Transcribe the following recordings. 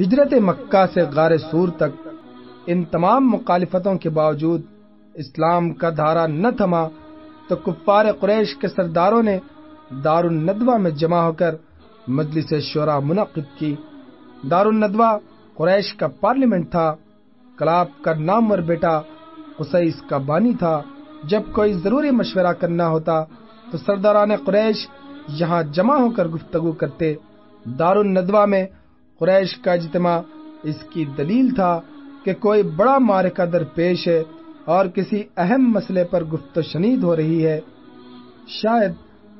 ہجرت مکہ سے غار سور تک ان تمام مخالفتوں کے باوجود اسلام کا دھارا نہ تھما تو کفار قریش کے سرداروں نے دار الندوہ میں جمع ہو کر مجلس شعرا منعقد کی۔ دار الندوہ قریش کا پارلیمنٹ تھا، کلاب کا نامور بیٹا قسیس کا بانی تھا۔ جب کوئی ضروری مشورہ کرنا ہوتا تو سرداران قریش یہاں جمع ہو کر گفتگو کرتے۔ دار الندوہ میں قریش کا اجتماع اس کی دلیل تھا کہ کوئی بڑا مارکہ در پیش ہے اور کسی اہم مسئلے پر گفت و شنید ہو رہی ہے۔ شاید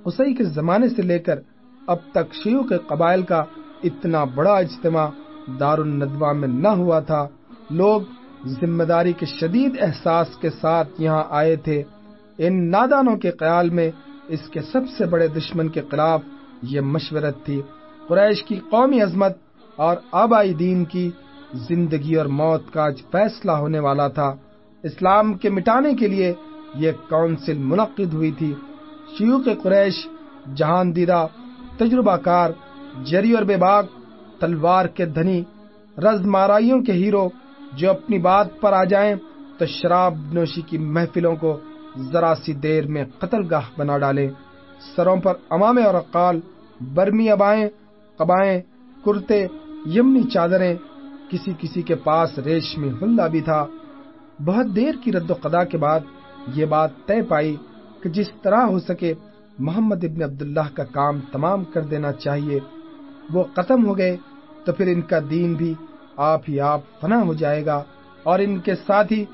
اسی کے زمانے سے لے کر اب تک شیو کے قبائل کا اتنا بڑا اجتماع دار الندوہ میں نہ ہوا تھا۔ لوگ ذمہ داری کے شدید احساس کے ساتھ یہاں آئے تھے۔ ان نادانوں کے خیال میں اس کے سب سے بڑے دشمن کے خلاف یہ مشورت تھی۔ قریش کی قومی عظمت اور آبائی دین کی زندگی اور موت کا آج فیصلہ ہونے والا تھا۔ اسلام کے مٹانے کے لیے یہ کونسل منعقد ہوئی تھی۔ شیو کے قریش جہان دیدہ تجربہ کار جری اور بے باغ تلوار کے دھنی رز مارائیوں کے ہیرو جو اپنی بات پر آ جائیں تو شراب نوشی کی محفلوں کو ذرا سی دیر میں قتل گاہ بنا ڈالے سروں پر امامے اور اقال برمی ابائیں قبائیں، کرتے یمنی چادریں، کسی کسی کے پاس ریشمی حلہ بھی تھا۔ بہت دیر کی رد و قدا کے بعد یہ بات طے پائی کہ جس طرح ہو سکے محمد ابن عبداللہ کا کام تمام کر دینا چاہیے۔ وہ ختم ہو گئے تو پھر ان کا دین بھی آپ ہی آپ فنا ہو جائے گا اور ان کے ساتھی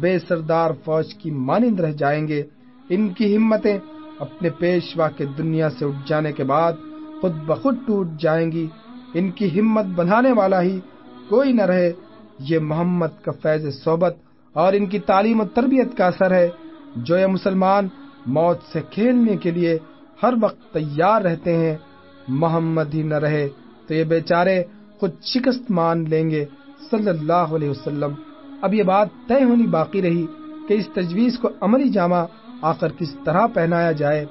بے سردار فوج کی مانند رہ جائیں گے۔ ان کی ہمتیں اپنے پیشوا کے دنیا سے اٹھ جانے کے بعد خود بخود ٹوٹ جائیں گی۔ ان کی ہمت بنانے والا ہی کوئی نہ رہے۔ یہ محمد کا فیض صحبت اور ان کی تعلیم و تربیت کا اثر ہے، جو یہ مسلمان موت سے کھیلنے کے لیے ہر وقت تیار رہتے ہیں۔ محمد ہی نہ رہے تو یہ بیچارے خود شکست مان لیں گے۔ صلی اللہ علیہ وسلم، اب یہ بات طے ہونی باقی رہی کہ اس تجویز کو عملی جامع آخر کس طرح پہنایا جائے۔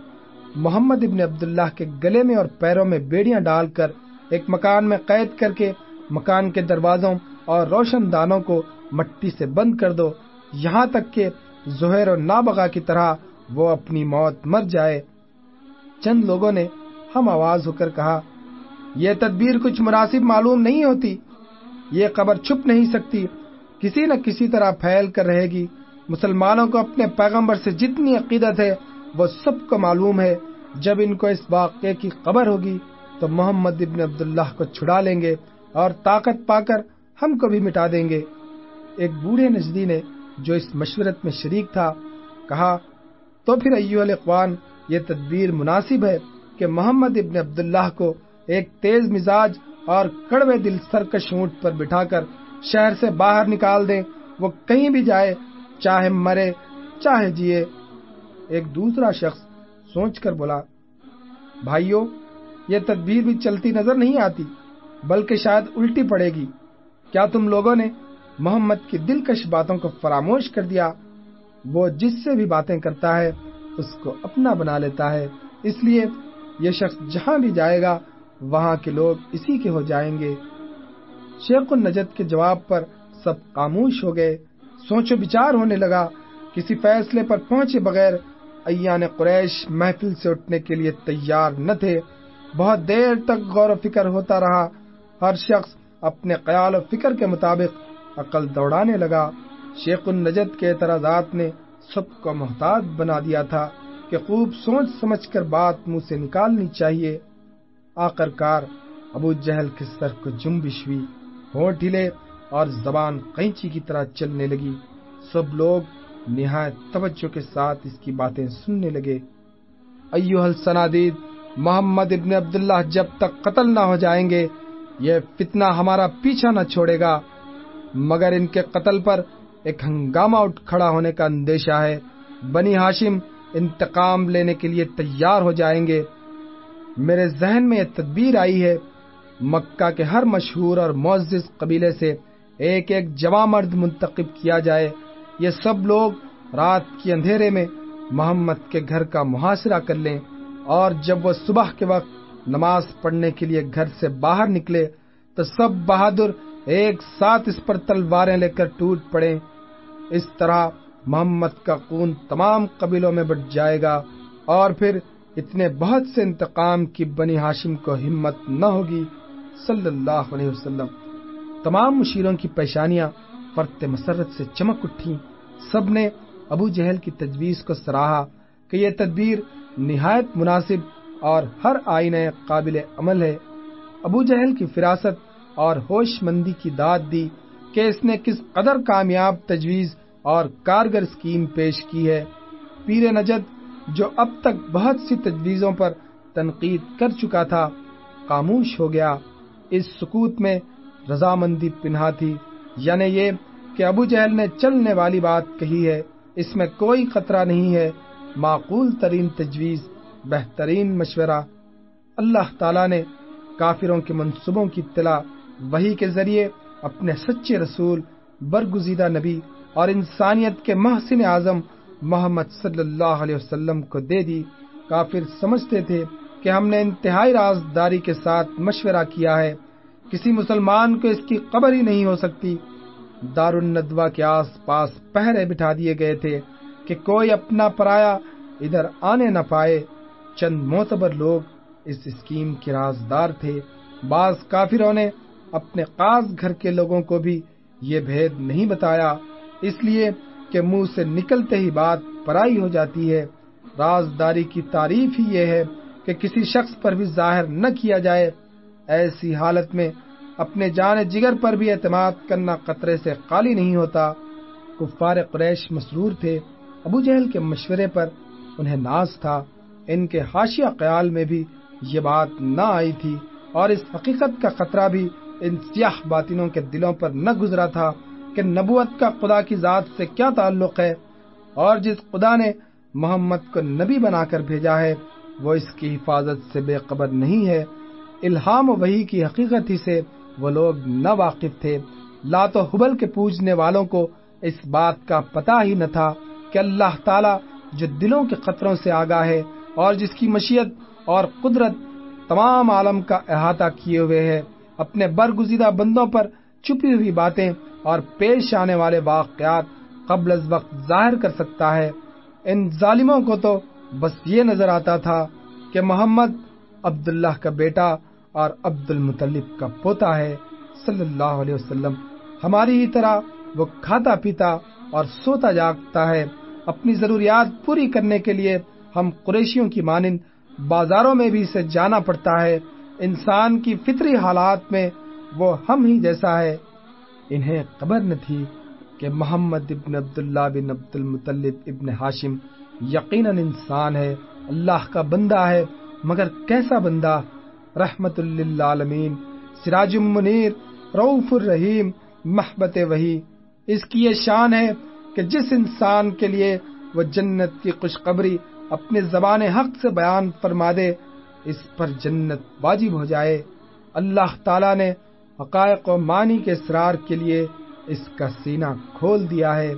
محمد ابن عبداللہ کے گلے میں اور پیروں میں بیڑیاں ڈال کر ایک مکان میں قید کر کے مکان کے دروازوں اور روشن دانوں کو مٹی سے بند کر دو، یہاں تک کہ زہر اور نابغا کی طرح وہ اپنی موت مر جائے۔ چند لوگوں نے ہم آواز ہو کر کہا، یہ تدبیر کچھ مناسب معلوم نہیں ہوتی۔ یہ قبر چھپ نہیں سکتی۔ کسی نہ کسی طرح پھیل کر رہے گی۔ مسلمانوں کو اپنے پیغمبر سے جتنی عقیدت ہے، وہ سب کو معلوم ہے۔ جب ان کو اس واقعے کی خبر ہوگی تو محمد ابن عبداللہ کو چھڑا لیں گے اور طاقت پا کر ہم کو بھی مٹا دیں گے۔ ایک بوڑھے نجدی نے جو اس مشورت میں شریک تھا کہا، تو پھر ایو الاقوان یہ تدبیر مناسب ہے کہ محمد ابن عبداللہ کو ایک تیز مزاج اور کڑوے دل سرکش اونٹ پر بٹھا کر شہر سے باہر نکال دیں۔ وہ کہیں بھی جائے، چاہے مرے، چاہے جیے۔ ایک دوسرا شخص سوچ کر بولا، بھائیو یہ تدبیر بھی چلتی نظر نہیں آتی، بلکہ شاید الٹی پڑے گی۔ کیا تم لوگوں نے محمد کی دلکش باتوں کو فراموش کر دیا؟ وہ جس سے بھی باتیں کرتا ہے، اس کو اپنا بنا لیتا ہے۔ اس لیے یہ شخص جہاں بھی جائے گا، وہاں کے لوگ اسی کے ہو جائیں گے۔ شیخ النجد کے جواب پر سب خاموش ہو گئے۔ سوچ و بچار ہونے لگا، کسی فیصلے پر پہنچے بغیر ایان قریش محفل سے اٹھنے کے لیے تیار نہ تھے۔ بہت دیر تک غور و فکر ہوتا رہا۔ ہر شخص اپنے خیال و فکر کے مطابق عقل دوڑانے لگا۔ شیخ النجد کے اعتراضات نے سب کو محتاط بنا دیا تھا کہ خوب سوچ سمجھ کر بات منہ سے نکالنی چاہیے۔ آخر کار ابو جہل کے سر کو جنبش ہوئی، ہونٹ ہلے اور زبان قینچی کی طرح چلنے لگی۔ سب لوگ نہایت توجہ کے ساتھ اس کی باتیں سننے لگے۔ ایوہ السنادید محمد ابن عبداللہ جب تک قتل نہ ہو جائیں گے، یہ فتنہ ہمارا پیچھا نہ چھوڑے گا۔ مگر ان کے قتل پر ایک ہنگامہ اٹھ کھڑا ہونے کا اندیشہ ہے۔ بنی ہاشم انتقام لینے کے لیے تیار ہو جائیں گے۔ میرے ذہن میں یہ تدبیر آئی ہے، مکہ کے ہر مشہور اور معزز قبیلے سے ایک ایک جواں مرد منتخب کیا جائے۔ یہ سب لوگ رات کی اندھیرے میں محمد کے گھر کا محاصرہ کر لیں۔ اور جب وہ صبح کے وقت نماز پڑھنے کے لیے گھر سے باہر نکلے تو سب بہادر ایک ساتھ اس پر تلواریں لے کر ٹوٹ پڑے۔ اس طرح محمد کا خون تمام قبیلوں میں بٹ جائے گا اور پھر اتنے بہت سے انتقام کی بنی ہاشم کو ہمت نہ ہوگی۔ صلی اللہ علیہ وسلم۔ تمام مشیروں کی پیشانیاں فرت مسرت سے چمک اٹھی سب نے ابو جہل کی تجویز کو سراہا کہ یہ تدبیر نہایت مناسب اور ہر آئین قابل عمل ہے۔ ابو جہل کی فراست اور ہوش مندی کی داد دی کہ اس نے کس قدر کامیاب تجویز اور کارگر اسکیم پیش کی ہے۔ پیر نجد، جو اب تک بہت سی تجویزوں پر تنقید کر چکا تھا، خاموش ہو گیا۔ اس سکوت میں رضامندی پنہا تھی۔ یعنی یہ کہ ابو جہل نے چلنے والی بات کہی ہے، اس میں کوئی خطرہ نہیں ہے۔ معقول ترین تجویز، بہترین مشورہ۔ اللہ تعالی نے کافروں کے منصوبوں کی اطلاع وہی کے ذریعے اپنے سچے رسول، برگزیدہ نبی اور انسانیت کے محسن اعظم محمد صلی اللہ علیہ وسلم کو دے دی۔ کافر سمجھتے تھے کہ ہم نے انتہائی رازداری کے ساتھ مشورہ کیا ہے۔ کسی مسلمان کو اس کی قبر ہی نہیں ہو سکتی۔ دار الندوا کے آس پاس پہرے بٹھا دیے گئے تھے۔ کہ کوئی اپنا پرایا ادھر آنے نہ پائے۔ چند معتبر لوگ اس اسکیم کے رازدار تھے۔ بعض کافروں نے اپنے خاص گھر کے لوگوں کو بھی یہ بھید نہیں بتایا۔ اس لیے کہ منہ سے نکلتے ہی بات پرائی ہو جاتی ہے۔ رازداری کی تعریف ہی یہ ہے کہ کسی شخص پر بھی ظاہر نہ کیا جائے۔ ایسی حالت میں اپنے جان جگر پر بھی اعتماد کرنا قطرے سے خالی نہیں ہوتا۔ کفار قریش مسرور تھے۔ ابو جہل کے مشورے پر انہیں ناز تھا۔ ان کے حاشیہ خیال میں بھی یہ بات نہ آئی تھی اور اس حقیقت کا خطرہ بھی ان سیاہ باطنوں کے دلوں پر نہ گزرا تھا کہ نبوت کا خدا کی ذات سے کیا تعلق ہے اور جس خدا نے محمد کو نبی بنا کر بھیجا ہے، وہ اس کی حفاظت سے بے قبر نہیں ہے۔ الہام و وحی کی حقیقت ہی سے وہ لوگ نہ واقف تھے۔ لات و حبل کے پوجنے والوں کو اس بات کا پتہ ہی نہ تھا۔ کہ اللہ تعالی جو دلوں کے خطروں سے آگاہ ہے اور جس کی مشیت اور قدرت تمام عالم کا احاطہ کیے ہوئے ہے، اپنے برگزیدہ بندوں پر چھپی ہوئی باتیں اور پیش آنے والے واقعات قبل از وقت ظاہر کر سکتا ہے۔ ان ظالموں کو تو بس یہ نظر آتا تھا کہ محمد عبداللہ کا بیٹا اور عبد المطلب کا پوتا ہے۔ صلی اللہ علیہ وسلم ہماری ہی طرح وہ کھاتا پیتا اور سوتا جاگتا ہے۔ اپنی ضروریات پوری کرنے کے لیے ہم قریشیوں کی مانند بازاروں میں بھی اسے جانا پڑتا ہے۔ انسان کی فطری حالات میں وہ ہم ہی جیسا ہے۔ انہیں خبر نہ تھی کہ محمد ابن عبداللہ بن عبد المطلب ابن ہاشم یقیناً انسان ہے، اللہ کا بندہ ہے۔ مگر کیسا بندہ؟ رحمت للعالمین، سراج منیر روف الرحیم، محبت وہی۔ اس کی یہ شان ہے کہ جس انسان کے لیے وہ جنت کی خوشخبری اپنے زبان حق سے بیان فرما دے، اس پر جنت واجب ہو جائے۔ اللہ تعالی نے حقائق و معنی کے اسرار کے لیے اس کا سینہ کھول دیا ہے۔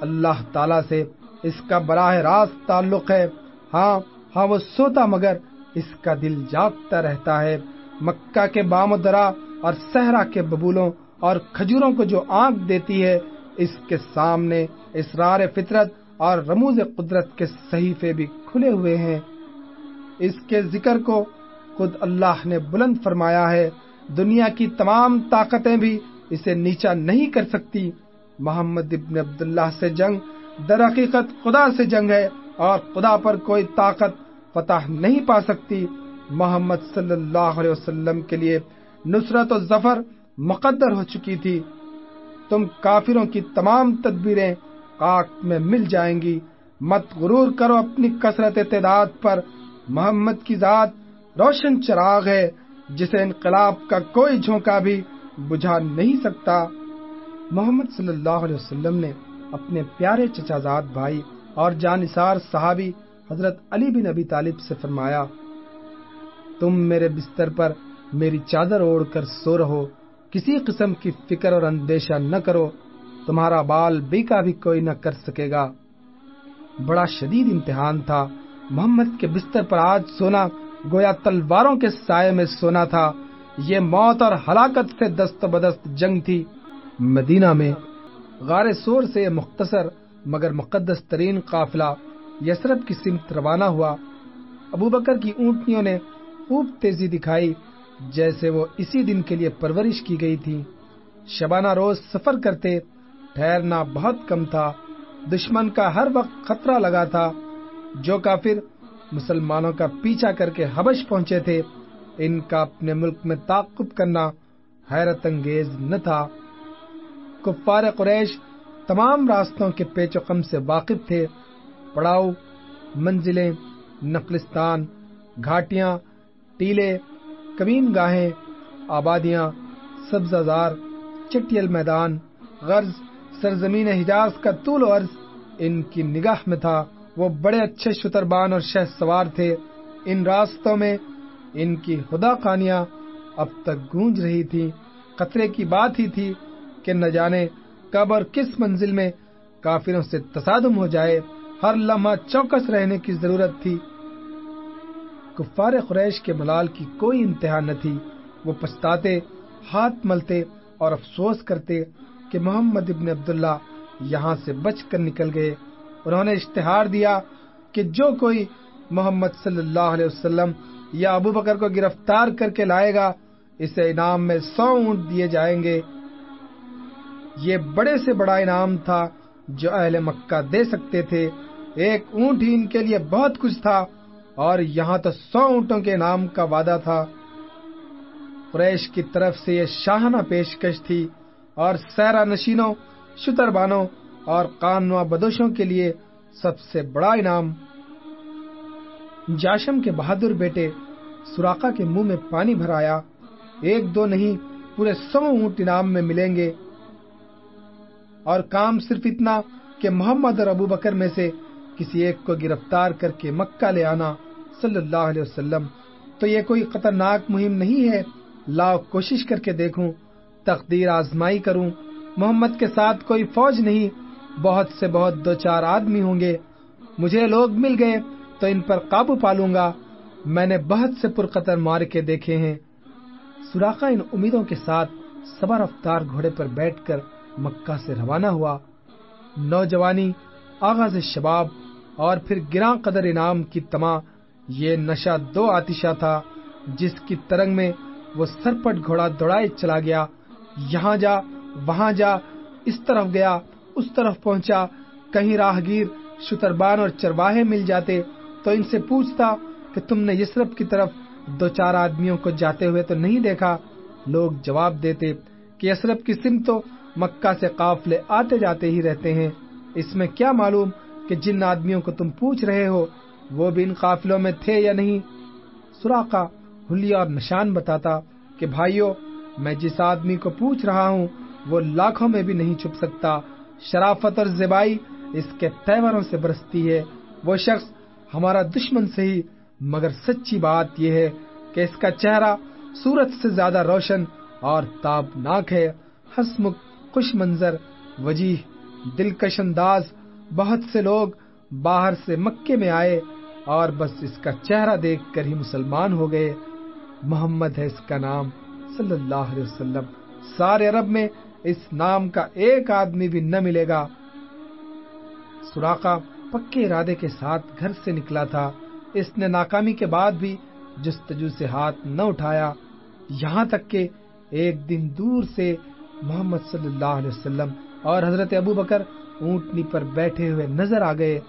اللہ تعالی سے اس کا براہ راست تعلق ہے۔ ہاں ہاں وہ سوتا مگر اس کا دل جاگتا رہتا ہے۔ مکہ کے بام و درا اور صحرا کے ببولوں اور کھجوروں کو جو آنکھ دیتی ہے، اس کے سامنے اسرار فطرت اور رموز قدرت کے صحیفے بھی کھلے ہوئے ہیں۔ اس کے ذکر کو خود اللہ نے بلند فرمایا ہے۔ دنیا کی تمام طاقتیں بھی اسے نیچا نہیں کر سکتی۔ محمد ابن عبداللہ سے جنگ در حقیقت خدا سے جنگ ہے اور خدا پر کوئی طاقت فتح نہیں پا سکتی۔ محمد صلی اللہ علیہ وسلم کے لیے نصرت و ظفر مقدر ہو چکی تھی۔ تم کافروں کی تمام تدبیریں کاک میں مل جائیں گی۔ مت غرور کرو اپنی کثرت تعداد پر۔ محمد کی ذات روشن چراغ ہے، جسے انقلاب کا کوئی جھونکا بھی بجھا نہیں سکتا۔ محمد صلی اللہ علیہ وسلم نے اپنے پیارے چچا زاد بھائی اور جانسار صحابی حضرت علی بن ابی طالب سے فرمایا، تم میرے بستر پر میری چادر اوڑھ کر سو رہو، کسی قسم کی فکر اور اندیشہ نہ کرو۔ تمہارا بال بے کا بھی کوئی نہ کر سکے گا۔ بڑا شدید امتحان تھا۔ محمد کے بستر پر آج سونا، گویا تلواروں کے سائے میں سونا تھا۔ یہ موت اور ہلاکت سے دست بدست جنگ تھی۔ مدینہ میں غار سور سے مختصر مگر مقدس ترین قافلہ یسرف کی سمت روانہ ہوا۔ ابو بکر کی اونٹنیوں نے خوب تیزی دکھائی، جیسے وہ اسی دن کے لیے پرورش کی گئی تھی شبانہ روز سفر کرتے ٹھہرنا بہت کم تھا۔ دشمن کا ہر وقت خطرہ لگا تھا، جو کافر مسلمانوں کا پیچھا کر کے حبش پہنچے تھے۔ ان کا اپنے ملک میں تعقب کرنا حیرت انگیز نہ تھا۔ کفار قریش تمام راستوں کے پیچ و کم سے واقف تھے۔ پڑاؤ، منزلیں نقلستان گھاٹیاں، ٹیلے، کمین گاہیں، آبادیاں سبزار چٹیل میدان، غرض سرزمین حجاز کا طول و عرض ان کی نگاہ میں تھا۔ وہ بڑے اچھے شتربان اور شہ سوار تھے۔ ان راستوں میں ان کی خدا خانیاں اب تک گونج رہی تھی خطرے کی بات ہی تھی کہ نہ جانے کب اور کس منزل میں کافروں سے تصادم ہو جائے۔ ہر لمحہ چوکس رہنے کی ضرورت تھی۔ کفار قریش کے ملال کی کوئی انتہا نہ تھی۔ وہ پچھتاتے، ہاتھ ملتے اور افسوس کرتے۔ کہ محمد ابن عبداللہ یہاں سے بچ کر نکل گئے۔ انہوں نے اشتہار دیا کہ جو کوئی محمد صلی اللہ علیہ وسلم یا ابو بکر کو گرفتار کر کے لائے گا، اسے انعام میں سو اونٹ دیے جائیں گے۔ یہ بڑے سے بڑا انعام تھا جو اہل مکہ دے سکتے تھے۔ ایک اونٹ ہی ان کے لیے بہت کچھ تھا اور یہاں تو سو اونٹوں کے انعام کا وعدہ تھا۔ قریش کی طرف سے یہ شاہانہ پیشکش تھی۔ اور سیرا نشینوں شتر بانوں اور قانوا بدوشوں کے لیے سب سے بڑا انعام۔ جاشم کے بہادر بیٹے سوراخا کے منہ میں پانی بھرایا ایک دو نہیں، پورے سو اونٹ انعام میں ملیں گے۔ اور کام صرف اتنا کہ محمد اور ابو بکر میں سے کسی ایک کو گرفتار کر کے مکہ لے آنا۔ صلی اللہ علیہ وسلم، تو یہ کوئی خطرناک مہم نہیں ہے۔ لاؤ کوشش کر کے دیکھوں۔ تقدیر آزمائی کروں۔ محمد کے ساتھ کوئی فوج نہیں، بہت سے بہت دو چار آدمی ہوں گے۔ مجھے لوگ مل گئے تو ان پر قابو پالوں گا۔ میں نے بہت سے پرقطر مار کے دیکھے ہیں۔ سوراخا ان امیدوں کے ساتھ سبر افطار گھوڑے پر بیٹھ کر مکہ سے روانہ ہوا۔ نوجوانی، آغاز شباب اور پھر گراں قدر انعام کی تما یہ نشہ دو آتشہ تھا، جس کی ترنگ میں وہ سرپٹ گھوڑا دوڑائے چلا گیا۔ یہاں جا، وہاں جا، اس طرف گیا، اس طرف پہنچا، کہیں راہگیر، شتربان اور چرواہے مل جاتے، تو ان سے پوچھتا کہ تم نے یسرف کی طرف دو چار آدمیوں کو جاتے ہوئے تو نہیں دیکھا؟ لوگ جواب دیتے کہ یسرف کی سم تو مکہ سے قافلے آتے جاتے ہی رہتے ہیں۔ اس میں کیا معلوم کہ جن آدمیوں کو تم پوچھ رہے ہو، وہ بھی ان قافلوں میں تھے یا نہیں؟ سوراخا ہلیا اور نشان بتاتا کہ بھائیو میں جس آدمی کو پوچھ رہا ہوں، وہ لاکھوں میں بھی نہیں چھپ سکتا۔ شرافت اور زبائی اس کے تیوروں سے برستی ہے۔ وہ شخص ہمارا دشمن سے ہی، مگر سچی بات یہ ہے کہ اس کا چہرہ سورت سے زیادہ روشن اور تابناک ہے۔ ہسمکھ خوش منظر، وجیح، دلکش انداز، بہت سے لوگ باہر سے مکے میں آئے اور بس اس کا چہرہ دیکھ کر ہی مسلمان ہو گئے۔ محمد ہے اس کا نام۔ صلی اللہ علیہ وسلم، سارے عرب میں اس نام کا ایک آدمی بھی نہ ملے گا۔ سوراخا پکے ارادے کے ساتھ گھر سے نکلا تھا۔ اس نے ناکامی کے بعد بھی جستجو سے ہاتھ نہ اٹھایا۔ یہاں تک کہ ایک دن دور سے محمد صلی اللہ علیہ وسلم اور حضرت ابو بکر اونٹنی پر بیٹھے ہوئے نظر آ گئے۔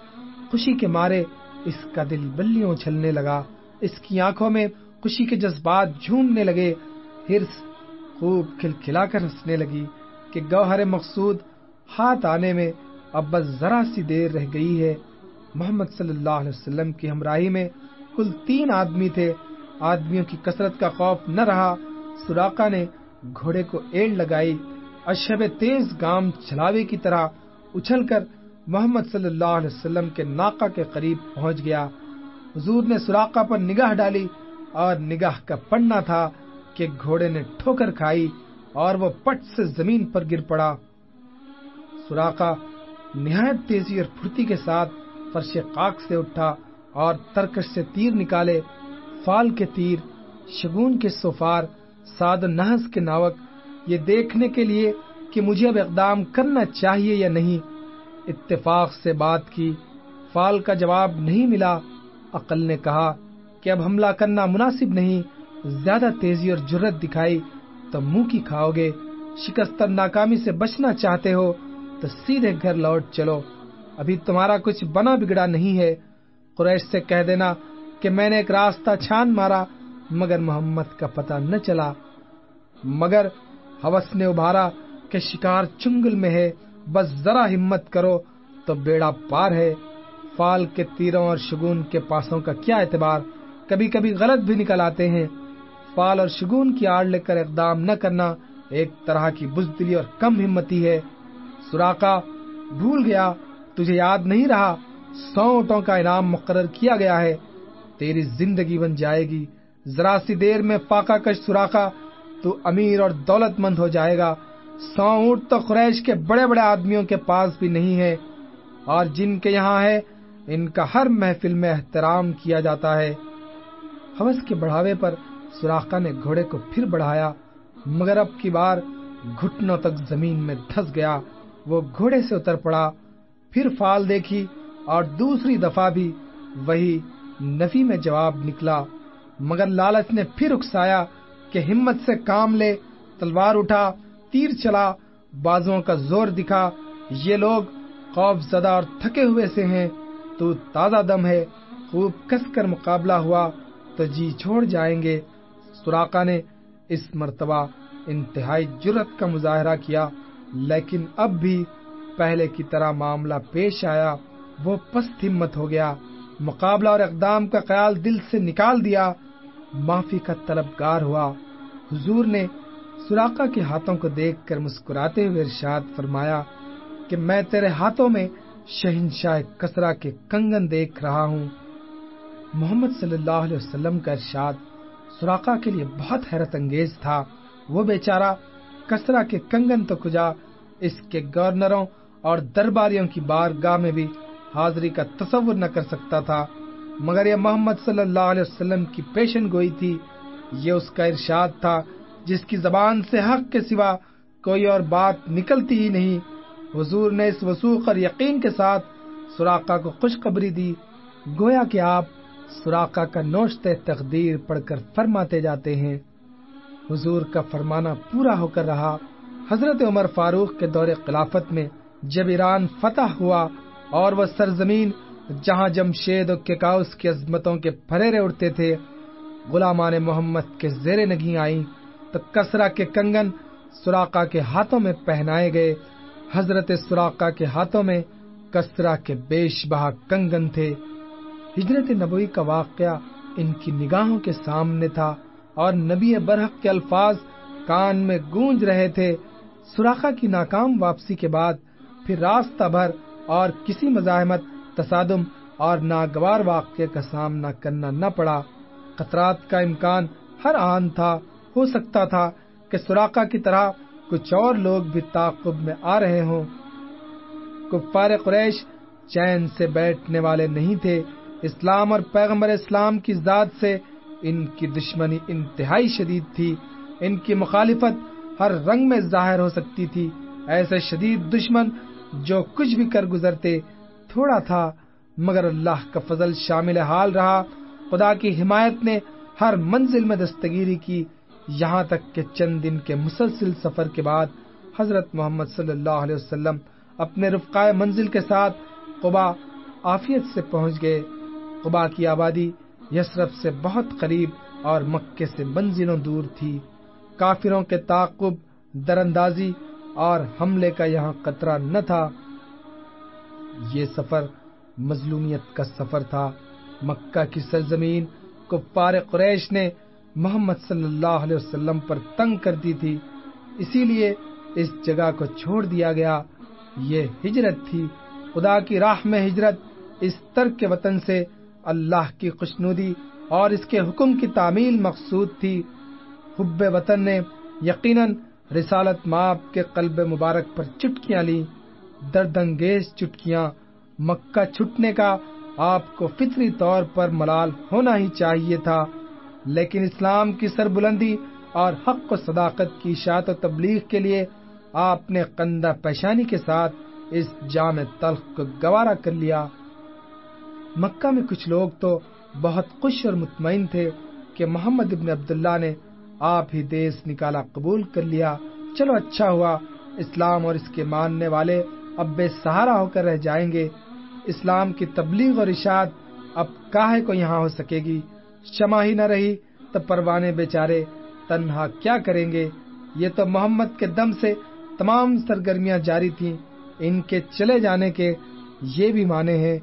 خوشی کے مارے اس کا دل بلیوں چھلنے لگا۔ اس کی آنکھوں میں خوشی کے جذبات جھومنے لگے۔ ہرس خوب کھل کھلا کر ہنسنے لگی کہ گوہر مقصود ہاتھ آنے میں اب بس ذرا سی دیر رہ گئی ہے۔ محمد صلی اللہ علیہ وسلم کی ہمراہی میں کل تین آدمی تھے۔ آدمیوں کی کثرت کا خوف نہ رہا۔ سوراخا نے گھوڑے کو ایڑ لگائی۔ اشب تیز گام چلاوے کی طرح اچھل کر محمد صلی اللہ علیہ وسلم کے ناکا کے قریب پہنچ گیا۔ حضور نے سوراخا پر نگاہ ڈالی اور نگاہ کا پڑنا تھا۔ کہ گھوڑے نے ٹھوکر کھائی اور وہ پٹ سے زمین پر گر پڑا۔ سوراخا نہایت تیزی اور پھرتی کے ساتھ فرش قاق سے اٹھا اور ترکش سے تیر نکالے۔ فال کے تیر، شگون کے سوفار سعد نحس کے ناوک، یہ دیکھنے کے لیے کہ مجھے اب اقدام کرنا چاہیے یا نہیں۔ اتفاق سے بات کی، فال کا جواب نہیں ملا۔ عقل نے کہا کہ اب حملہ کرنا مناسب نہیں۔ زیادہ تیزی اور جرت دکھائی تو منہ کی کھاؤ گے۔ شکست ناکامی سے بچنا چاہتے ہو تو سیدھے گھر لوٹ چلو۔ ابھی تمہارا کچھ بنا بگڑا نہیں ہے۔ قریش سے کہہ دینا کہ میں نے ایک راستہ چھان مارا، مگر محمد کا پتہ نہ چلا۔ مگر ہوس نے ابھارا کہ شکار چنگل میں ہے۔ بس ذرا ہمت کرو تو بیڑا پار ہے۔ فال کے تیروں اور شگون کے پاسوں کا کیا اعتبار؟ کبھی کبھی غلط بھی نکل آتے ہیں۔ فال اور شگون کی آڑ لے کر اقدام نہ کرنا ایک طرح کی بزدلی اور کم ہمتی ہے۔ سوراخا بھول گیا، تجھے یاد نہیں رہا، سو اٹوں کا انعام مقرر کیا گیا ہے۔ تیری زندگی بن جائے گی۔ ذرا سی دیر میں فاقہ کش سوراخا تو امیر اور دولت مند ہو جائے گا۔ سو اونٹ تو خریش کے بڑے بڑے آدمیوں کے پاس بھی نہیں ہے۔ اور جن کے یہاں ہے، ان کا ہر محفل میں احترام کیا جاتا ہے۔ حوث کے بڑھاوے پر سوراخا نے گھوڑے کو پھر بڑھایا، مگر اب کی بار گھٹنوں تک زمین میں دھس گیا۔ وہ گھوڑے سے اتر پڑا، پھر فال دیکھی اور دوسری دفعہ بھی وہی نفی میں جواب نکلا۔ مگر لالچ نے پھر اکسایا کہ ہمت سے کام لے، تلوار اٹھا، تیر چلا بازوں کا زور دکھا۔ یہ لوگ خوف زدہ اور تھکے ہوئے سے ہیں۔ تو تازہ دم ہے، خوب کس کر مقابلہ ہوا تو جی چھوڑ جائیں گے۔ سوراقا نے اس مرتبہ انتہائی جرت کا مظاہرہ کیا، لیکن اب بھی پہلے کی طرح معاملہ پیش آیا، وہ پست ہمت ہو گیا، مقابلہ اور اقدام کا خیال دل سے نکال دیا، معافی کا طلبگار ہوا۔ حضور نے سوراقا کے ہاتھوں کو دیکھ کر مسکراتے ہوئے ارشاد فرمایا کہ میں تیرے ہاتھوں میں شہنشاہ کسرا کے کنگن دیکھ رہا ہوں۔ محمد صلی اللہ علیہ وسلم کا ارشاد سوراقا کے لیے بہت حیرت انگیز تھا۔ وہ بیچارہ کسرا کے کنگن تو کجا، اس کے گورنروں اور درباریوں کی بار گاہ میں بھی حاضری کا تصور نہ کر سکتا تھا۔ مگر یہ محمد صلی اللہ علیہ وسلم کی پیشن گوئی تھی۔ یہ اس کا ارشاد تھا جس کی زبان سے حق کے سوا کوئی اور بات نکلتی ہی نہیں۔ حضور نے اس وسوخ اور یقین کے ساتھ سوراخا کو خوشخبری دی۔ گویا کہ آپ سوراخا کا نوشت تقدیر پڑھ کر فرماتے جاتے ہیں۔ حضور کا فرمانا پورا ہو کر رہا۔ حضرت عمر فاروق کے دور خلافت میں جب ایران فتح ہوا اور وہ سرزمین جہاں جمشید و کیکاؤس کی عظمتوں کے پھریرے اڑتے تھے، غلامان محمد کے زیر نگی آئیں تو کسرا کے کنگن سوراقا کے ہاتھوں میں پہنائے گئے۔ حضرت سوراقا کے ہاتھوں میں کسرا کے بیش بہا کنگن تھے۔ ہجرت نبوی کا واقعہ ان کی نگاہوں کے سامنے تھا اور نبی برحق کے الفاظ کان میں گونج رہے تھے۔ سوراخا کی ناکام واپسی کے بعد پھر راستہ بھر اور کسی مزاحمت، تصادم اور ناگوار واقعے کا سامنا کرنا نہ پڑا۔ خطرات کا امکان ہر آن تھا، ہو سکتا تھا کہ سوراخا کی طرح کچھ اور لوگ بھی تعقب میں آ رہے ہوں۔ کفار قریش چین سے بیٹھنے والے نہیں تھے۔ اسلام اور پیغمبر اسلام کی ذات سے ان کی دشمنی انتہائی شدید تھی۔ ان کی مخالفت ہر رنگ میں ظاہر ہو سکتی تھی۔ ایسے شدید دشمن جو کچھ بھی کر گزرتے تھوڑا تھا، مگر اللہ کا فضل شامل حال رہا۔ خدا کی حمایت نے ہر منزل میں دستگیری کی۔ یہاں تک کہ چند دن کے مسلسل سفر کے بعد حضرت محمد صلی اللہ علیہ وسلم اپنے رفقائے منزل کے ساتھ قبا آفیت سے پہنچ گئے۔ قبا کی آبادی یسرف سے بہت قریب اور مکے سے منزلوں دور تھی۔ کافروں کے تعقب در اندازی اور حملے کا یہاں قطرہ نہ تھا۔ یہ سفر مظلومیت کا سفر تھا۔ مکہ کی سرزمین کو پار قریش نے محمد صلی اللہ علیہ وسلم پر تنگ کر دی تھی۔ اسی لیے اس جگہ کو چھوڑ دیا گیا۔ یہ ہجرت تھی۔ خدا کی راہ میں ہجرت اس ترک کے وطن سے اللہ کی خوشنودی اور اس کے حکم کی تعمیل مقصود تھی۔ حب وطن نے یقیناً رسالت ماپ کے قلب مبارک پر چٹکیاں لی درد انگیز چٹکیاں۔ مکہ چھٹنے کا آپ کو فطری طور پر ملال ہونا ہی چاہیے تھا۔ لیکن اسلام کی سر بلندی اور حق و صداقت کی اشاعت و تبلیغ کے لیے آپ نے کندہ پیشانی کے ساتھ اس جامع تلخ کو گوارا کر لیا۔ مکہ میں کچھ لوگ تو بہت خوش اور مطمئن تھے کہ محمد ابن عبداللہ نے آپ ہی دیس نکالا قبول کر لیا۔ چلو اچھا ہوا، اسلام اور اس کے ماننے والے اب بے سہارا ہو کر رہ جائیں گے۔ اسلام کی تبلیغ اور اشاعت اب کاہے کو یہاں ہو سکے گی۔ شمع ہی نہ رہی تو پروانے بیچارے تنہا کیا کریں گے؟ یہ تو محمد کے دم سے تمام سرگرمیاں جاری تھیں۔ ان کے چلے جانے کے یہ بھی مانے ہیں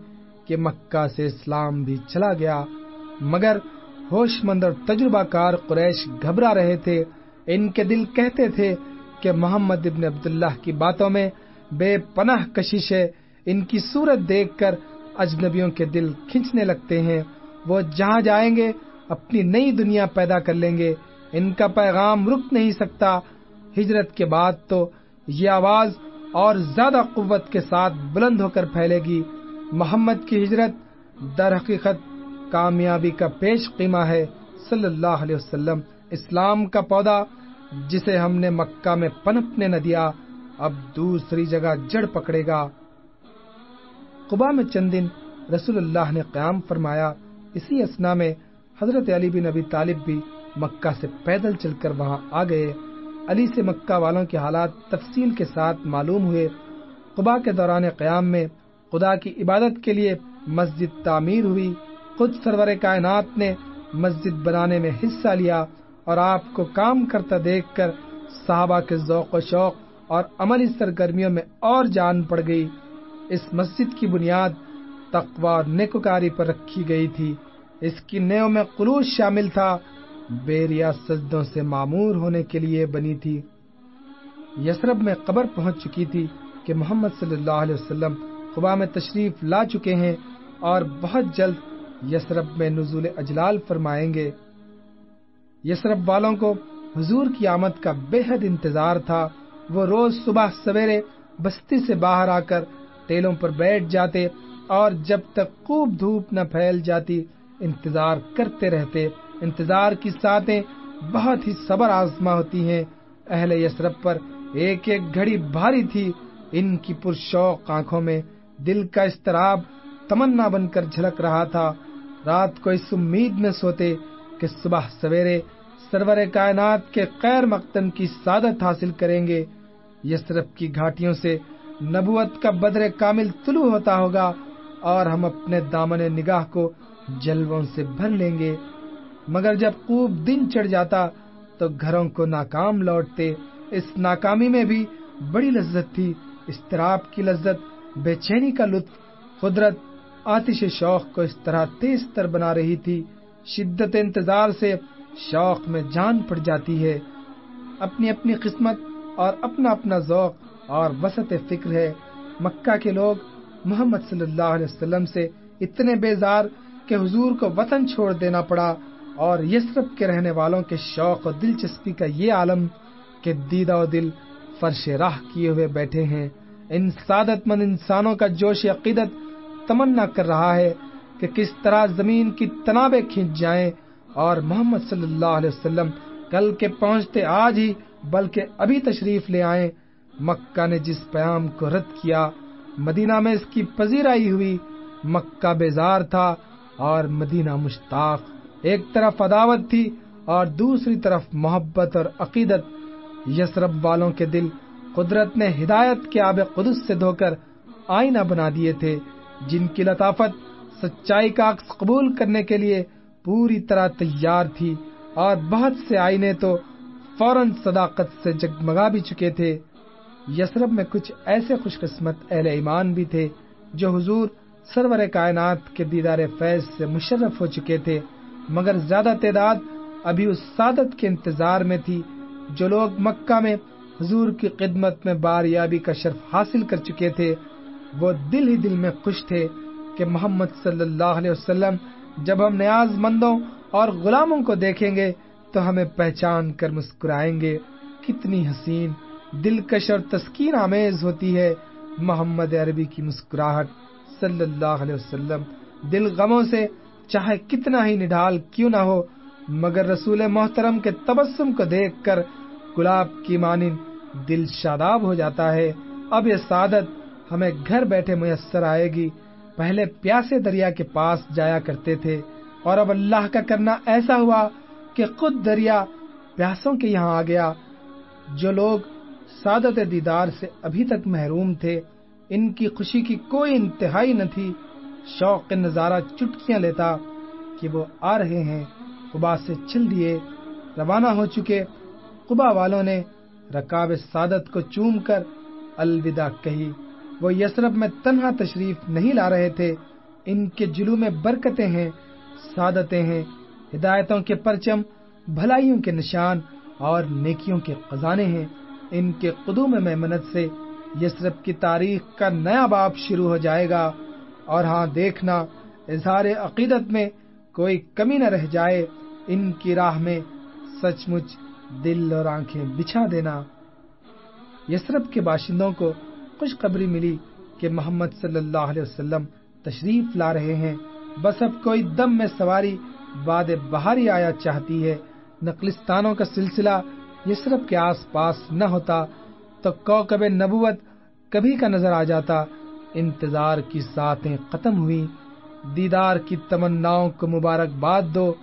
کہ مکہ سے اسلام بھی چلا گیا، مگر ہوش مند اور تجربہ کار قریش گھبرا رہے تھے۔ ان کے دل کہتے تھے کہ محمد ابن عبداللہ کی باتوں میں بے پناہ کشش ہے۔ ان کی صورت دیکھ کر اجنبیوں کے دل کھنچنے لگتے ہیں۔ وہ جہاں جائیں گے، اپنی نئی دنیا پیدا کر لیں گے۔ ان کا پیغام رک نہیں سکتا۔ ہجرت کے بعد تو یہ آواز اور زیادہ قوت کے ساتھ بلند ہو کر پھیلے گی۔ محمد کی ہجرت در حقیقت کامیابی کا پیش قیمہ ہے صلی اللہ علیہ وسلم۔ اسلام کا پودا جسے ہم نے مکہ میں پنپنے نہ دیا، اب دوسری جگہ جڑ پکڑے گا۔ قبا میں چند دن رسول اللہ نے قیام فرمایا۔ اسی اسنا میں حضرت علی بن نبی طالب بھی مکہ سے پیدل چل کر وہاں آ گئے۔ علی سے مکہ والوں کے حالات تفصیل کے ساتھ معلوم ہوئے۔ قبا کے دوران قیام میں خدا کی عبادت کے لیے مسجد تعمیر ہوئی۔ خود سرور کائنات نے مسجد بنانے میں حصہ لیا اور آپ کو کام کرتا دیکھ کر صحابہ کے ذوق و شوق اور عملی سرگرمیوں میں اور جان پڑ گئی۔ اس مسجد کی بنیاد تقوا اور نیکوکاری پر رکھی گئی تھی۔ اس کی نیو میں قلوش شامل تھا۔ بیریا سجدوں سے معمور ہونے کے لیے بنی تھی۔ یسرب میں قبر پہنچ چکی تھی کہ محمد صلی اللہ علیہ وسلم قبا میں تشریف لا چکے ہیں اور بہت جلد یسرب میں نزول اجلال فرمائیں گے۔ یسرب والوں کو حضور کی آمد کا بے حد انتظار تھا۔ وہ روز صبح سویرے بستی سے باہر آ کر ٹیلوں پر بیٹھ جاتے اور جب تک خوب دھوپ نہ پھیل جاتی، انتظار کرتے رہتے۔ انتظار کی ساتیں بہت ہی صبر آزما ہوتی ہیں۔ اہل یسرب پر ایک ایک گھڑی بھاری تھی۔ ان کی پرشوق آنکھوں میں دل کا استراب تمنا بن کر جھلک رہا تھا۔ رات کو اس امید میں سوتے کہ صبح سویرے سرور کائنات کے خیر مقتن کی سعادت حاصل کریں گے۔ یسرف کی گھاٹیوں سے نبوت کا بدر کامل طلوع ہوتا ہوگا اور ہم اپنے دامن نگاہ کو جلووں سے بھر لیں گے۔ مگر جب خوب دن چڑھ جاتا تو گھروں کو ناکام لوٹتے۔ اس ناکامی میں بھی بڑی لذت تھی۔ استراب کی لذت بے چینی کا لطف قدرت آتش شوق کو اس طرح تیز تر بنا رہی تھی، شدت انتظار سے شوق میں جان پڑ جاتی ہے۔ اپنی اپنی قسمت اور اپنا اپنا ذوق اور وسط فکر ہے۔ مکہ کے لوگ محمد صلی اللہ علیہ وسلم سے اتنے بیزار کہ حضور کو وطن چھوڑ دینا پڑا اور یسرف کے رہنے والوں کے شوق اور دلچسپی کا یہ عالم کہ دیدہ و دل فرش راہ کیے ہوئے بیٹھے ہیں۔ ان سعادت مند انسانوں کا جوش عقیدت تمنا کر رہا ہے کہ کس طرح زمین کی تنابیں کھینچ جائیں اور محمد صلی اللہ علیہ وسلم کل کے پہنچتے آج ہی بلکہ ابھی تشریف لے آئے مکہ نے جس پیام کو رد کیا، مدینہ میں اس کی پذیرائی ہوئی۔ مکہ بیزار تھا اور مدینہ مشتاق۔ ایک طرف عداوت تھی اور دوسری طرف محبت اور عقیدت۔ یسرب والوں کے دل قدرت نے ہدایت کے آب قدس سے دھو کر آئینہ بنا دیے تھے، جن کی لطافت سچائی کا عکس قبول کرنے کے لیے پوری طرح تیار تھی۔ اور بہت سے آئینے تو فوراً صداقت سے جگمگا بھی چکے تھے۔ یسرب میں کچھ ایسے خوش قسمت اہل ایمان بھی تھے جو حضور سرور کائنات کے دیدار فیض سے مشرف ہو چکے تھے، مگر زیادہ تعداد ابھی اس سعادت کے انتظار میں تھی جو لوگ مکہ میں حضور کی خدمت میں باریابی کا شرف حاصل کر چکے تھے۔ وہ دل ہی دل میں خوش تھے کہ محمد صلی اللہ علیہ وسلم جب ہم نیاز مندوں اور غلاموں کو دیکھیں گے تو ہمیں پہچان کر مسکرائیں گے۔ کتنی حسین، دلکش اور تسکین آمیز ہوتی ہے۔ محمد عربی کی مسکراہٹ صلی اللہ علیہ وسلم دل غموں سے چاہے کتنا ہی نڈال کیوں نہ ہو، مگر رسول محترم کے تبسم کو دیکھ کر گلاب کی مانند دل شاداب ہو جاتا ہے۔ اب یہ سعادت ہمیں گھر بیٹھے میسر آئے گی۔ پہلے پیاسے دریا کے پاس جایا کرتے تھے اور اب اللہ کا کرنا ایسا ہوا کہ خود دریا پیاسوں کے یہاں آ گیا۔ جو لوگ سعادت دیدار سے ابھی تک محروم تھے، ان کی خوشی کی کوئی انتہائی نہ تھی۔ شوق نظارہ چٹکیاں لیتا کہ وہ آ رہے ہیں۔ قبا سے چل دیے، روانہ ہو چکے۔ قبا والوں نے رکاب سعادت کو چوم کر الوداع کہی۔ وہ یسرف میں تنہا تشریف نہیں لا رہے تھے۔ ان کے جلو میں برکتیں ہیں، سعادتیں ہیں۔ ہدایتوں کے پرچم، بھلائیوں کے نشان اور نیکیوں کے خزانے ہیں۔ ان کے قدوم میمنت سے یسرف کی تاریخ کا نیا باب شروع ہو جائے گا۔ اور ہاں دیکھنا، اظہار عقیدت میں کوئی کمی نہ رہ جائے۔ ان کی راہ میں سچ مچ دل اور آنکھیں بچھا دینا۔ یسرف کے باشندوں کو خوشخبری ملی کہ محمد صلی اللہ علیہ وسلم تشریف لا رہے ہیں۔ بس اب کوئی دم میں سواری باد بہاری آیا چاہتی ہے۔ نقلستانوں کا سلسلہ یسرف کے آس پاس نہ ہوتا تو کوکب نبوت کبھی کا نظر آ جاتا۔ انتظار کی ساتیں ختم ہوئی دیدار کی تمناؤں کو مبارکباد دو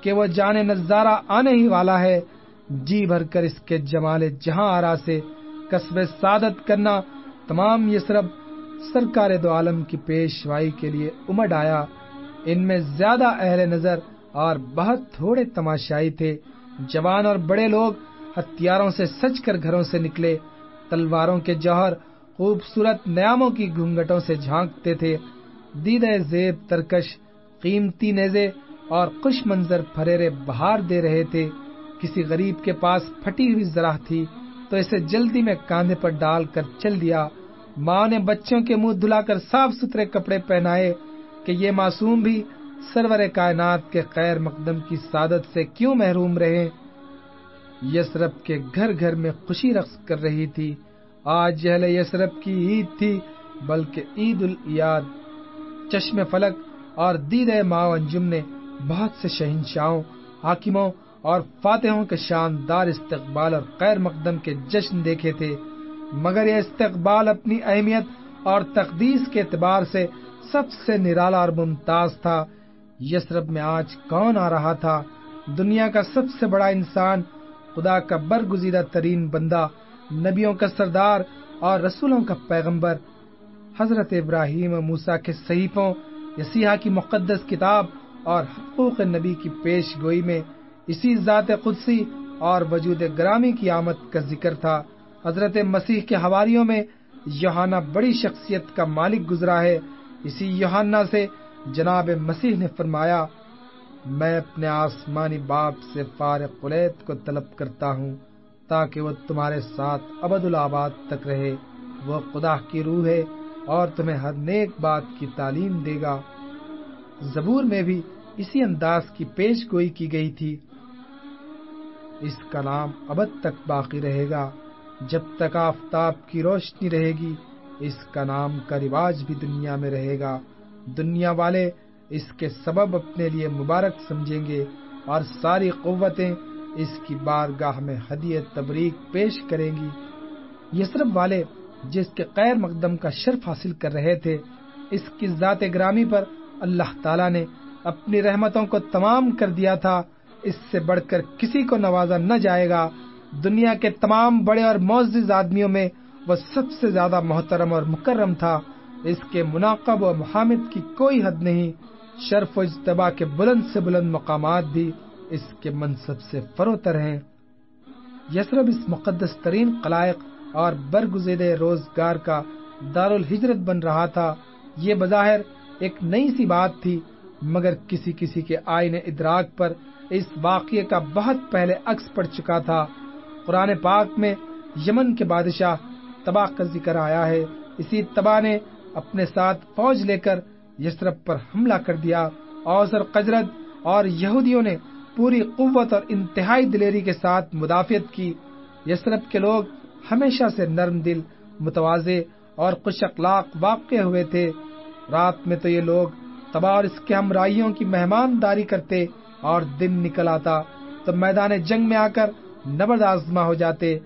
کہ وہ جانے نظارہ آنے ہی والا ہے۔ جی بھر کر اس کے جمال جہاں آرا سے قصب سعادت کرنا تمام یسرب سرکار دو عالم کی پیشوائی کے لیے امڈ آیا۔ ان میں زیادہ اہل نظر اور بہت تھوڑے تماشائی تھے۔ جوان اور بڑے لوگ ہتھیاروں سے سچ کر گھروں سے نکلے۔ تلواروں کے جوہر خوبصورت نیاموں کی گھونگٹوں سے جھانکتے تھے۔ دید زیب ترکش، قیمتی نیزے اور خوش منظر پھریرے بہار دے رہے تھے۔ کسی غریب کے پاس پھٹی ہوئی ذرا تھی تو اسے جلدی میں کاندھے پر ڈال کر چل دیا۔ ماں نے بچوں کے منہ دھلا کر صاف ستھرے کپڑے پہنائے کہ یہ معصوم بھی سرور کائنات کے خیر مقدم کی سعادت سے کیوں محروم رہے۔ یسرف کے گھر گھر میں خوشی رقص کر رہی تھی۔ آج جہل یسرف کی عید تھی، بلکہ عید الیاد چشم فلک اور دید ماں انجم نے بہت سے شہنشاہوں، حاکموں اور فاتحوں کے شاندار استقبال اور خیر مقدم کے جشن دیکھے تھے، مگر یہ استقبال اپنی اہمیت اور تقدیس کے اعتبار سے سب سے نرالا اور ممتاز تھا۔ یسرب میں آج کون آ رہا تھا؟ دنیا کا سب سے بڑا انسان، خدا کا برگزیدہ ترین بندہ، نبیوں کا سردار اور رسولوں کا پیغمبر۔ حضرت ابراہیم موسا کے صحیفوں یسیحا کی مقدس کتاب اور حقوق نبی کی پیش گوئی میں اسی ذات قدسی اور وجود گرامی کی آمد کا ذکر تھا۔ حضرت مسیح کے حواریوں میں یوہانا بڑی شخصیت کا مالک گزرا ہے۔ اسی یوہانا سے جناب مسیح نے فرمایا، میں اپنے آسمانی باپ سے فارغ قلیت کو طلب کرتا ہوں تاکہ وہ تمہارے ساتھ ابد الآباد تک رہے۔ وہ خدا کی روح ہے اور تمہیں ہر نیک بات کی تعلیم دے گا۔ زبور میں بھی اسی انداز کی پیش گوئی کی گئی تھی۔ اس کا نام ابد تک باقی رہے گا۔ جب تک آفتاب کی روشنی رہے گی، اس کا نام کا رواج بھی دنیا میں رہے گا۔ دنیا والے اس کے سبب اپنے لیے مبارک سمجھیں گے اور ساری قوتیں اس کی بارگاہ میں ہدیت تبریک پیش کریں گی۔ یسرف والے جس کے غیر مقدم کا شرف حاصل کر رہے تھے، اس کی ذات گرامی پر اللہ تعالیٰ نے اپنی رحمتوں کو تمام کر دیا تھا۔ اس سے بڑھ کر کسی کو نوازا نہ جائے گا۔ دنیا کے تمام بڑے اور معزز آدمیوں میں وہ سب سے زیادہ محترم اور مکرم تھا۔ اس کے مناقب و محامد کی کوئی حد نہیں۔ شرف و اجتبا کے بلند سے بلند مقامات بھی اس کے منصب سے فروتر ہیں۔ یسرب اس مقدس ترین قلائق اور برگزید روزگار کا دار الحجرت بن رہا تھا۔ یہ بظاہر ایک نئی سی بات تھی، مگر کسی کسی کے آئین ادراک پر اس واقعے کا بہت پہلے عکس پڑ چکا تھا۔ قرآن پاک میں یمن کے بادشاہ تباہ کا ذکر آیا ہے۔ اسی تباہ نے اپنے ساتھ فوج لے کر یسرف پر حملہ کر دیا۔ اوسر قجرت اور یہودیوں نے پوری قوت اور انتہائی دلیری کے ساتھ مدافعت کی۔ یسرف کے لوگ ہمیشہ سے نرم دل، متوازے اور خوش اخلاق واقع ہوئے تھے۔ رات میں تو یہ لوگ تباہ اور اس کے ہمراہیوں کی مہمان داری کرتے اور دن نکل آتا تو میدان جنگ میں آ کر نبرد آزما ہو جاتے۔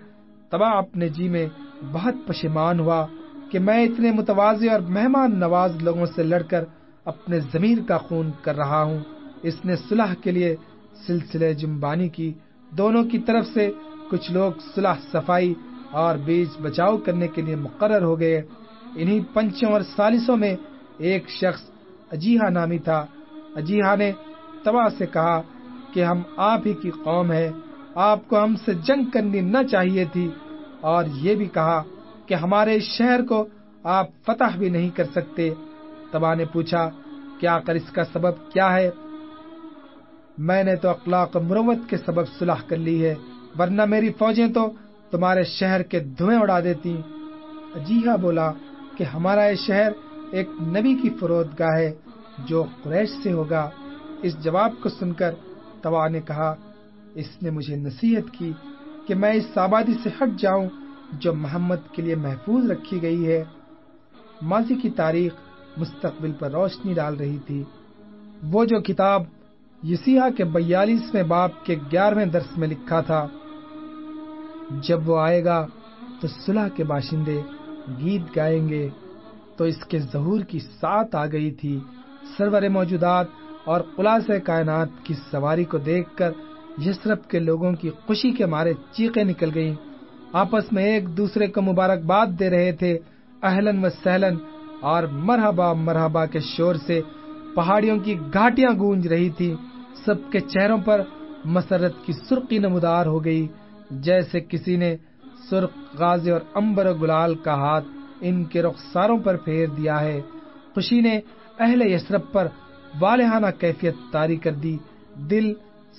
تبا اپنے جی میں بہت پشیمان ہوا کہ میں اتنے متوازی اور مہمان نواز لوگوں سے لڑ کر اپنے ضمیر کا خون کر رہا ہوں۔ اس نے صلح کے لیے سلسلے جمبانی کی۔ دونوں کی طرف سے کچھ لوگ صلح صفائی اور بیچ بچاؤ کرنے کے لیے مقرر ہو گئے۔ انہی پنچوں اور سالسوں میں ایک شخص اجیحا نامی تھا۔ اجیحا نے تباہ سے کہا کہ ہم آپ ہی کی قوم ہے آپ کو ہم سے جنگ کرنی نہ چاہیے تھی۔ اور یہ بھی کہا کہ ہمارے شہر کو آپ فتح بھی نہیں کر سکتے۔ تبا نے پوچھا، کیا کر اس کا سبب کیا ہے؟ میں نے تو اخلاق مروت کے سبب صلح کر لی ہے، ورنہ میری فوجیں تو تمہارے شہر کے دھویں اڑا دیتی۔ اجیحا بولا کہ ہمارا یہ شہر ایک نبی کی فروت گاہ ہے جو قریش سے ہوگا۔ اس جواب کو سن کر توا نے کہا، اس نے مجھے نصیحت کی کہ میں اس آبادی سے ہٹ جاؤں جو محمد کے لیے محفوظ رکھی گئی ہے۔ ماضی کی تاریخ مستقبل پر روشنی ڈال رہی تھی۔ وہ جو کتاب یسیحا کے بیالیسویں باپ کے گیارہویں درس میں لکھا تھا، جب وہ آئے گا تو صلح کے باشندے گیت گائیں گے۔ تو اس کے ظہور کی سات آ گئی تھی۔ سرور موجودات اور خلاص کائنات کی سواری کو دیکھ کر یسرف کے لوگوں کی خوشی کے مارے چیخیں نکل گئیں۔ آپس میں ایک دوسرے کو مبارکباد دے رہے تھے اہلن و سہلن اور مرحبا مرحبا کے شور سے پہاڑیوں کی گھاٹیاں گونج رہی تھی سب کے چہروں پر مسرت کی سرخی نمودار ہو گئی۔ جیسے کسی نے سرخ غازی اور امبر و گلال کا ہاتھ ان کے رخساروں پر پھیر دیا ہے۔ خوشی نے اہل یسرف پر والہانہ کیفیت تاری کر دی۔ دل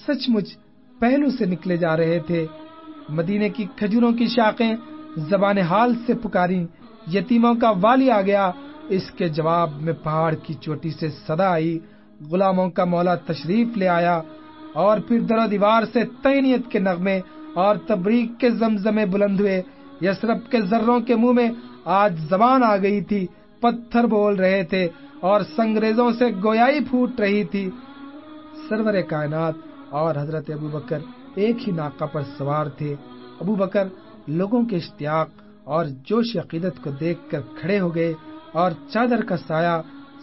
سچ مچ پہلو سے نکلے جا رہے تھے۔ مدینے کی کھجوروں کی شاخیں زبان حال سے پکاری۔ یتیموں کا والی آ گیا۔ اس کے جواب میں پہاڑ کی چوٹی سے صدا آئی۔ غلاموں کا مولا تشریف لے آیا۔ اور پھر در و دیوار سے تینیت کے نغمے اور تبریک کے زمزمے بلند ہوئے۔ یسرف کے ذروں کے منہ میں آج زبان آ گئی تھی۔ پتھر بول رہے تھے۔ اور سنگریزوں سے گویائی پھوٹ رہی تھی۔ سرور کائنات اور حضرت ابو بکر ایک ہی ناکہ پر سوار تھے۔ ابو بکر لوگوں کے اشتیاق اور جوش عقیدت کو دیکھ کر کھڑے ہو گئے اور چادر کا سایہ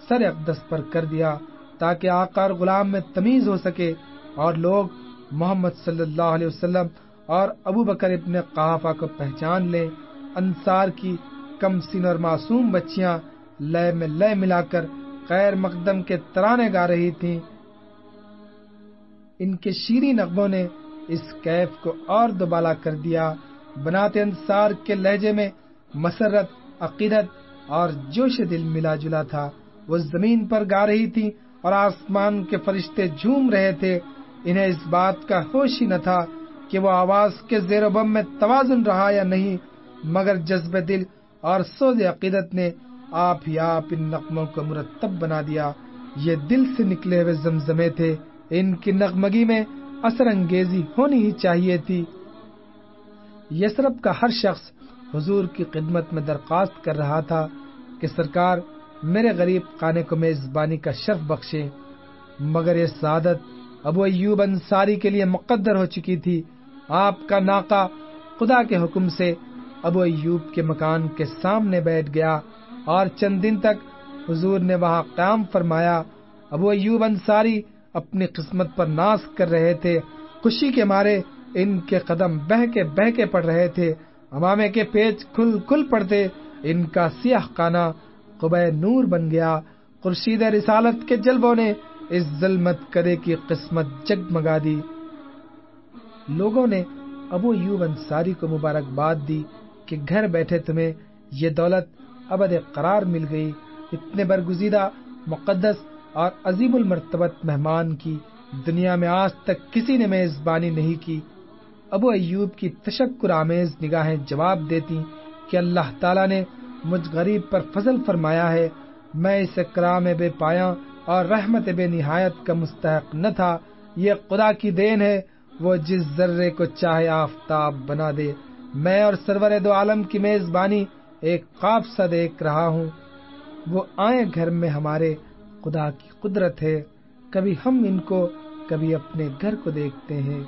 سر اقدس پر کر دیا تاکہ آکار غلام میں تمیز ہو سکے اور لوگ محمد صلی اللہ علیہ وسلم اور ابو بکر ابن قحافہ کو پہچان لیں۔ انصار کی کم سن اور معصوم بچیاں لیے میں لیے ملا کر غیر مقدم کے ترانے گا رہی تھیں ان کے شیریں نغموں نے اس کیف کو اور دوبالا کر دیا۔ بناتے انصار کے لہجے میں مسرت، عقیدت اور جوش دل ملا جلا تھا۔ وہ زمین پر گا رہی تھی اور آسمان کے فرشتے جھوم رہے تھے۔ انہیں اس بات کا ہوش ہی نہ تھا کہ وہ آواز کے زیر و بم میں توازن رہا یا نہیں، مگر جذب دل اور سوز عقیدت نے آپ ہی آپ ان نغموں کو مرتب بنا دیا۔ یہ دل سے نکلے ہوئے زمزمے تھے۔ ان کی نغمگی میں اثر انگیزی ہونی ہی چاہیے تھی۔ یسرف کا ہر شخص حضور کی خدمت میں درخواست کر رہا تھا کہ سرکار میرے غریب خانے کو میزبانی کا شرف بخشے۔ مگر یہ سعادت ابو ایوب انصاری کے لیے مقدر ہو چکی تھی۔ آپ کا ناکا خدا کے حکم سے ابو ایوب کے مکان کے سامنے بیٹھ گیا۔ اور چند دن تک حضور نے وہاں قیام فرمایا۔ ابو ایوب انصاری اپنی قسمت پر ناس کر رہے تھے، خوشی کے مارے ان کے قدم بہ کے بہ کے پڑ رہے تھے۔ امامے کے پیچ کھل کھل پڑتے، ان کا سیاہ کانا قبع نور بن گیا۔ خورشید رسالت کے جلبوں نے اس ظلمت کرے کی قسمت جگمگا دی۔ لوگوں نے ابو یوب انصاری کو مبارکباد دی کہ گھر بیٹھے تمہیں یہ دولت ابد قرار مل گئی اتنے برگزیدہ، مقدس اور عظیم المرتبت مہمان کی دنیا میں آج تک کسی نے میزبانی نہیں کی۔ ابو ایوب کی تشکر آمیز نگاہیں جواب دیتی کہ اللہ تعالیٰ نے مجھ غریب پر فضل فرمایا ہے، میں اس اکرام بے پایا اور رحمت بے نہایت کا مستحق نہ تھا۔ یہ خدا کی دین ہے، وہ جس ذرے کو چاہے آفتاب بنا دے۔ میں اور سرور دو عالم کی میزبانی ایک خواب سا دیکھ رہا ہوں۔ وہ آئے گھر میں ہمارے خدا کی قدرت ہے۔ کبھی ہم ان کو، کبھی اپنے گھر کو دیکھتے ہیں۔